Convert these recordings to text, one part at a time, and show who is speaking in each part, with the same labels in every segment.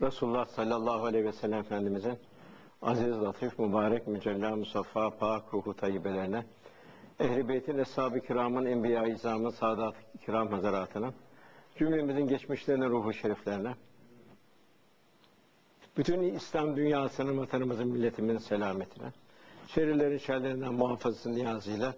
Speaker 1: Resulullah sallallahu aleyhi ve sellem Efendimizin aziz, latif, mübarek, mücella, musaffa, pak, ruhu tayyibelerine, Ehl-i Beyt'in, Eshab-ı Kiram'ın, Enbiya-i İzam'ın, Sadat-ı Kiram Hazaratına, cümlemizin geçmişlerine, ruhu şeriflerine, bütün İslam dünyasının, vatanımızın, milletimizin selametine, şerirlerin şerlerinden muhafazası niyazıyla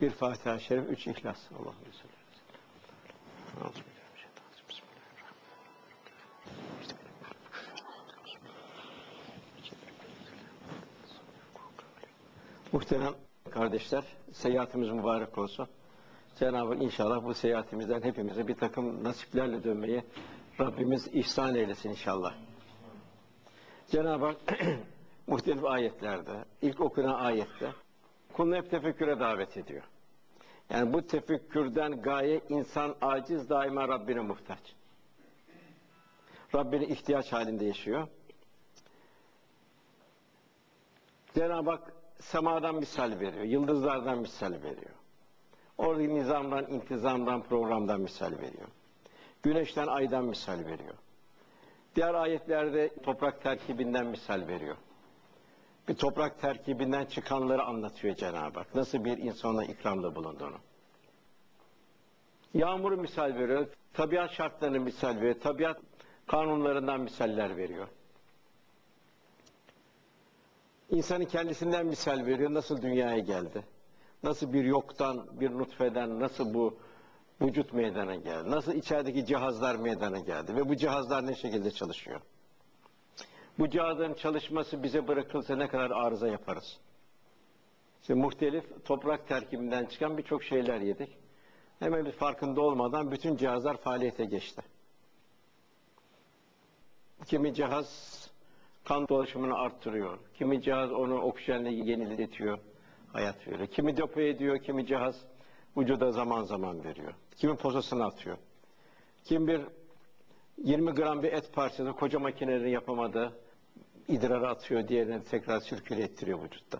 Speaker 1: bir Fatiha-i Şerif, üç İhlas. Allah'ım sallallahu aleyhi. Muhterem kardeşler, seyahatimiz mübarek olsun. Cenab-ı inşallah bu seyahatimizden hepimize bir takım nasiplerle dönmeyi Rabbimiz ihsan eylesin inşallah. Cenab-ı Hak muhtelif ayetlerde, ilk okunan ayette kulunu hep tefekküre davet ediyor. Yani bu tefekkürden gaye insan aciz daima Rabbine muhtaç. Rabbine ihtiyaç halinde yaşıyor. Cenab-ı Hak semadan misal veriyor, yıldızlardan misal veriyor. Oradaki nizamdan, intizamdan, programdan misal veriyor. Güneşten, aydan misal veriyor. Diğer ayetlerde toprak terkibinden misal veriyor. Bir toprak terkibinden çıkanları anlatıyor Cenab-ı Hak. Nasıl bir insana ikramda bulunduğunu. Yağmuru misal veriyor, tabiat şartlarını misal veriyor, tabiat kanunlarından misaller veriyor. İnsanın kendisinden misal veriyor. Nasıl dünyaya geldi? Nasıl bir yoktan, bir nutfeden nasıl bu vücut meydana geldi? Nasıl içerideki cihazlar meydana geldi? Ve bu cihazlar ne şekilde çalışıyor? Bu cihazların çalışması bize bırakılsa ne kadar arıza yaparız? İşte muhtelif toprak terkibinden çıkan birçok şeyler yedik. Hemen bir farkında olmadan bütün cihazlar faaliyete geçti. Kimi cihaz kan dolaşımını arttırıyor. Kimi cihaz onu oksijenle yeniletiyor, hayat veriyor. Kimi depo ediyor, kimi cihaz vücuda zaman zaman veriyor. Kimi posasını atıyor. Kim bir 20 gram bir et parçası koca makinelerin yapamadığı idrarı atıyor, diğerini tekrar sirküle ettiriyor vücutta.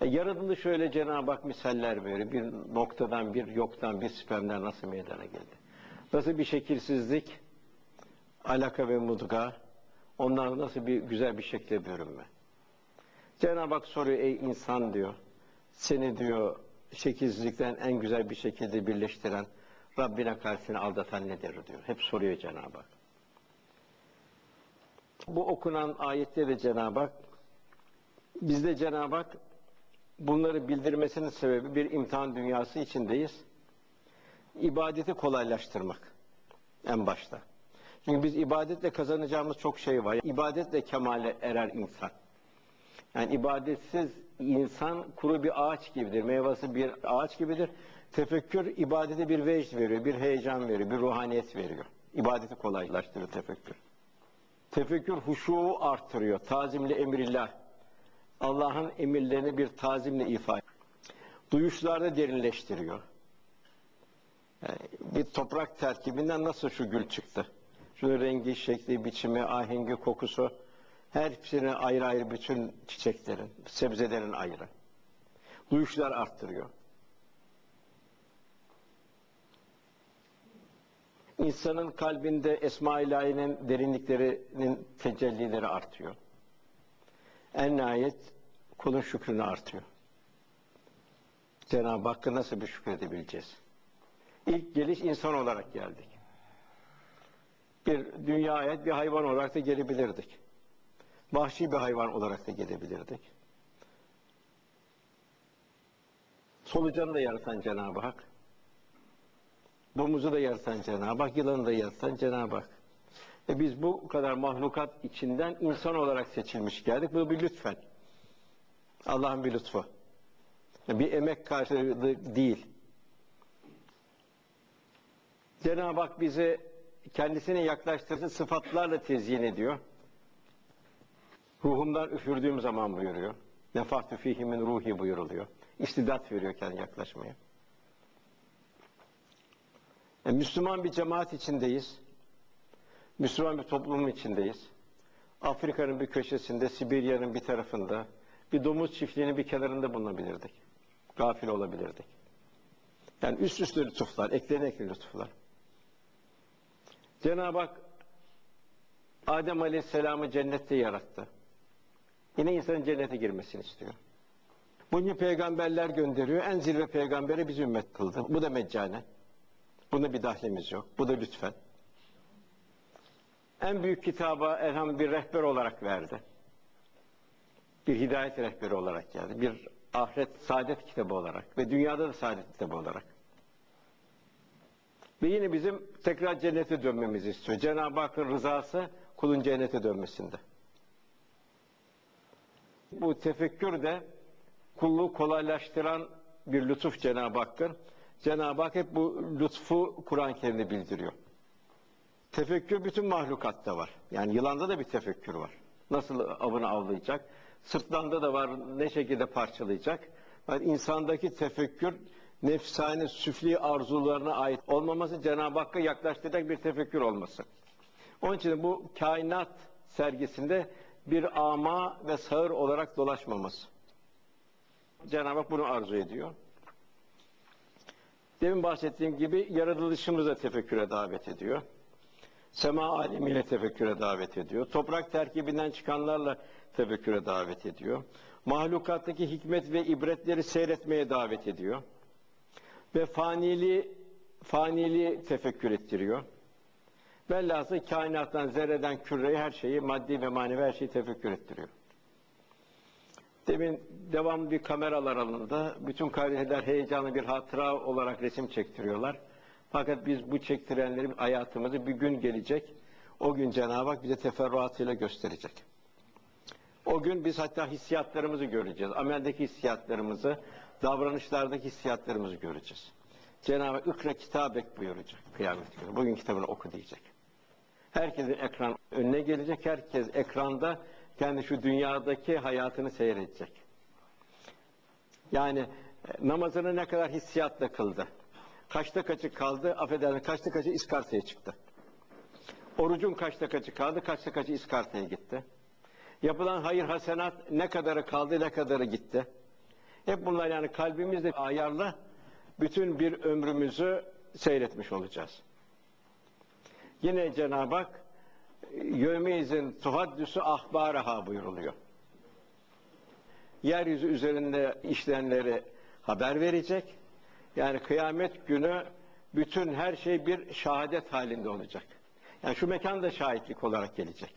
Speaker 1: E, yaratılış şöyle Cenab-ı Hak misaller veriyor. Bir noktadan, bir yoktan, bir spermden nasıl meydana geldi? Nasıl bir şekilsizlik, alaka ve mudga, onlar nasıl bir güzel bir şekilde bürünme. Cenab-ı Hak soruyor ey insan diyor. Seni diyor şekilsizlikten en güzel bir şekilde birleştiren Rabbine karşısını aldatan nedir diyor. Hep soruyor Cenab-ı Hak. Bu okunan ayette de Cenab-ı Hak bizde Cenab-ı Hak bunları bildirmesinin sebebi bir imtihan dünyası içindeyiz. İbadeti kolaylaştırmak en başta. Çünkü biz ibadetle kazanacağımız çok şey var. İbadetle kemale erer insan. Yani ibadetsiz insan kuru bir ağaç gibidir. Meyvesi bir ağaç gibidir. Tefekkür ibadete bir vecd veriyor, bir heyecan veriyor, bir ruhaniyet veriyor. İbadeti kolaylaştırır tefekkür. Tefekkür huşuğu arttırıyor. Tazimli emrillah. Allah'ın emirlerini bir tazimle ifade Duyuşlarda derinleştiriyor. Yani bir toprak terkibinden nasıl şu gül çıktı? Şu rengi, şekli, biçimi, ahengi, kokusu hepsini ayrı ayrı bütün çiçeklerin, sebzelerin ayrı. Duyuşlar arttırıyor. İnsanın kalbinde Esma-i İlahi'nin derinliklerinin tecellileri artıyor. En nihayet kulun şükrünü artıyor. Cenab-ı Hakk'a nasıl bir şükredebileceğiz? İlk geliş insan olarak geldik bir dünyaya bir hayvan olarak da gelebilirdik. Vahşi bir hayvan olarak da gelebilirdik. Solucanı da yaratan Cenab-ı Hak. Domuzu da yaratan Cenab-ı Hak, yılanı da yaratan Cenab-ı Hak. E biz bu kadar mahlukat içinden insan olarak seçilmiş geldik. Bu bir lütfen. Allah'ın bir lütfu. Bir emek karşılığı değil. Cenab-ı Hak bize kendisine yaklaştırdığı sıfatlarla tezyin ediyor. Ruhumdan üfürdüğüm zaman buyuruyor. Nefahtü fihimin ruhi buyuruluyor. İstidat veriyor kendi yaklaşmaya. Yani e, Müslüman bir cemaat içindeyiz. Müslüman bir toplumun içindeyiz. Afrika'nın bir köşesinde, Sibirya'nın bir tarafında, bir domuz çiftliğinin bir kenarında bulunabilirdik. Gafil olabilirdik. Yani üst üste lütuflar, eklerine ekli lütuflar. Cenab-ı Hak Adem Aleyhisselam'ı cennette yarattı. Yine insanın cennete girmesini istiyor. Bunca peygamberler gönderiyor. En zirve peygamberi biz ümmet kıldı. Bu da meccane. Bunda bir dahlimiz yok. Bu da lütfen. En büyük kitaba elham bir rehber olarak verdi. Bir hidayet rehberi olarak geldi. Bir ahiret saadet kitabı olarak ve dünyada da saadet kitabı olarak. Ve yine bizim tekrar cennete dönmemizi istiyor. Cenab-ı Hakk'ın rızası kulun cennete dönmesinde. Bu tefekkür de kulluğu kolaylaştıran bir lütuf Cenab-ı Hakk'ın. Cenab-ı Hak hep bu lütfu Kur'an-ı Kerim'de bildiriyor. Tefekkür bütün mahlukatta var. Yani yılanda da bir tefekkür var. Nasıl avını avlayacak? Sırtlanda da var ne şekilde parçalayacak? Yani insandaki tefekkür nefsane, süfli arzularına ait olmaması, Cenab-ı Hakk'a yaklaştıracak bir tefekkür olması. Onun için bu kainat sergisinde bir ama ve sağır olarak dolaşmaması. Cenab-ı Hak bunu arzu ediyor. Demin bahsettiğim gibi yaratılışımıza tefekküre davet ediyor. Sema alemiyle tefekküre davet ediyor. Toprak terkibinden çıkanlarla tefekküre davet ediyor. Mahlukattaki hikmet ve ibretleri seyretmeye davet ediyor. Ve fanili fanili tefekkür ettiriyor. Velhasıl kainattan, zerreden, küreye her şeyi, maddi ve manevi her şeyi tefekkür ettiriyor. Demin devamlı bir kameralar alındı. Bütün kardeşler heyecanlı bir hatıra olarak resim çektiriyorlar. Fakat biz bu çektirenleri hayatımızı bir gün gelecek. O gün Cenab-ı Hak bize teferruatıyla gösterecek. O gün biz hatta hissiyatlarımızı göreceğiz. Ameldeki hissiyatlarımızı, davranışlardaki hissiyatlarımızı göreceğiz. Cenab-ı Hak ikra kitabek buyuracak kıyamet günü. Bugün kitabını oku diyecek. Herkesin ekran önüne gelecek. Herkes ekranda kendi şu dünyadaki hayatını seyredecek. Yani e, namazını ne kadar hissiyatla kıldı. Kaçta kaçı kaldı, affedersin kaçta kaçı iskartaya çıktı. Orucun kaçta kaçı kaldı, kaçta kaçı iskartaya gitti. Yapılan hayır hasenat ne kadarı kaldı, ne kadarı gitti. Hep bunlar yani kalbimizde ayarla bütün bir ömrümüzü seyretmiş olacağız. Yine Cenab-ı Hak yevmeyizin tuhaddüsü ahbaraha buyuruluyor. Yeryüzü üzerinde işlenenleri haber verecek. Yani kıyamet günü bütün her şey bir şehadet halinde olacak. Yani şu mekan da şahitlik olarak gelecek.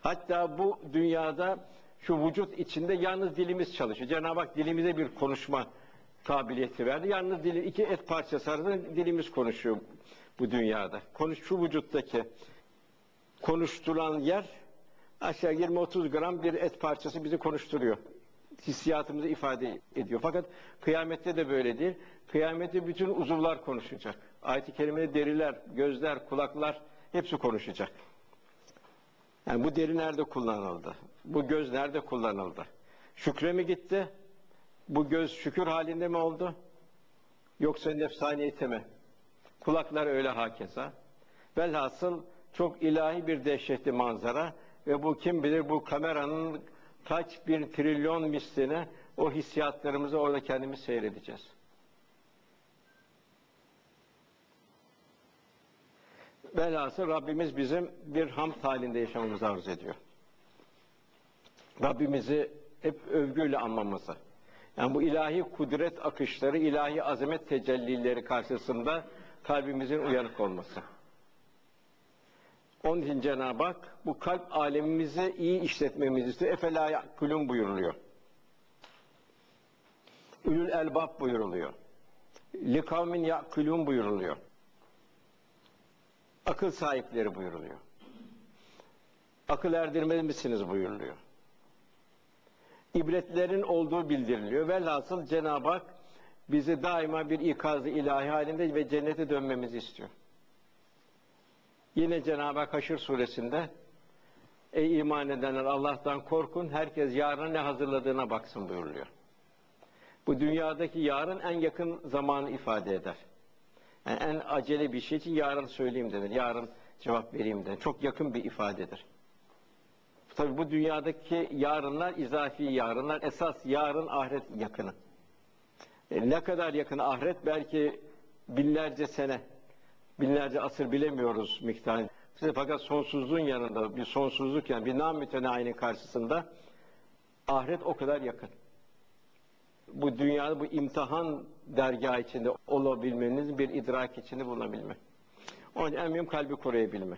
Speaker 1: Hatta bu dünyada şu vücut içinde yalnız dilimiz çalışıyor. Cenab-ı Hak dilimize bir konuşma kabiliyeti verdi. Yalnız dili iki et parçası arasında dilimiz konuşuyor bu dünyada. Konuş şu vücuttaki konuşturan yer aşağı 20-30 gram bir et parçası bizi konuşturuyor. Hissiyatımızı ifade ediyor. Fakat kıyamette de böyle değil. Kıyamette bütün uzuvlar konuşacak. Ayet-i kerimede deriler, gözler, kulaklar hepsi konuşacak. Yani bu deri nerede kullanıldı? Bu göz nerede kullanıldı? Şükre mi gitti? Bu göz şükür halinde mi oldu? Yoksa nefsaniyete mi? Kulaklar öyle hakeza. Velhasıl çok ilahi bir dehşetli manzara ve bu kim bilir bu kameranın kaç bir trilyon misline o hissiyatlarımızı orada kendimiz seyredeceğiz. Velhasıl Rabbimiz bizim bir hamd halinde yaşamamızı arzu ediyor. Rabbimizi hep övgüyle anmamızı. Yani bu ilahi kudret akışları, ilahi azamet tecellileri karşısında kalbimizin uyanık olması. Onun için Cenab-ı Hak bu kalp alemimizi iyi işletmemizi istiyor. Efela yakulun buyuruluyor. Ülül elbab buyuruluyor. Likavmin yakulun buyuruluyor. Akıl sahipleri buyuruluyor. Akıl erdirmeli misiniz buyuruluyor. İbretlerin olduğu bildiriliyor. Velhasıl Cenab-ı Hak bizi daima bir ikazı ilahi halinde ve cennete dönmemizi istiyor. Yine Cenab-ı Hak Haşr suresinde Ey iman edenler Allah'tan korkun, herkes yarına ne hazırladığına baksın buyuruluyor. Bu dünyadaki yarın en yakın zamanı ifade eder. Yani en acele bir şey için yarın söyleyeyim denir, yarın cevap vereyim denir. Çok yakın bir ifadedir. Tabi bu dünyadaki yarınlar izafi yarınlar, esas yarın ahiret yakını. E, ne kadar yakın ahiret? Belki binlerce sene, binlerce asır bilemiyoruz miktarı. Size fakat sonsuzluğun yanında bir sonsuzluk yani bir namütenayinin karşısında ahiret o kadar yakın. Bu dünyada bu imtihan dergahı içinde olabilmeniz bir idrak içinde bulunabilme. Onun en mühim kalbi koruyabilme.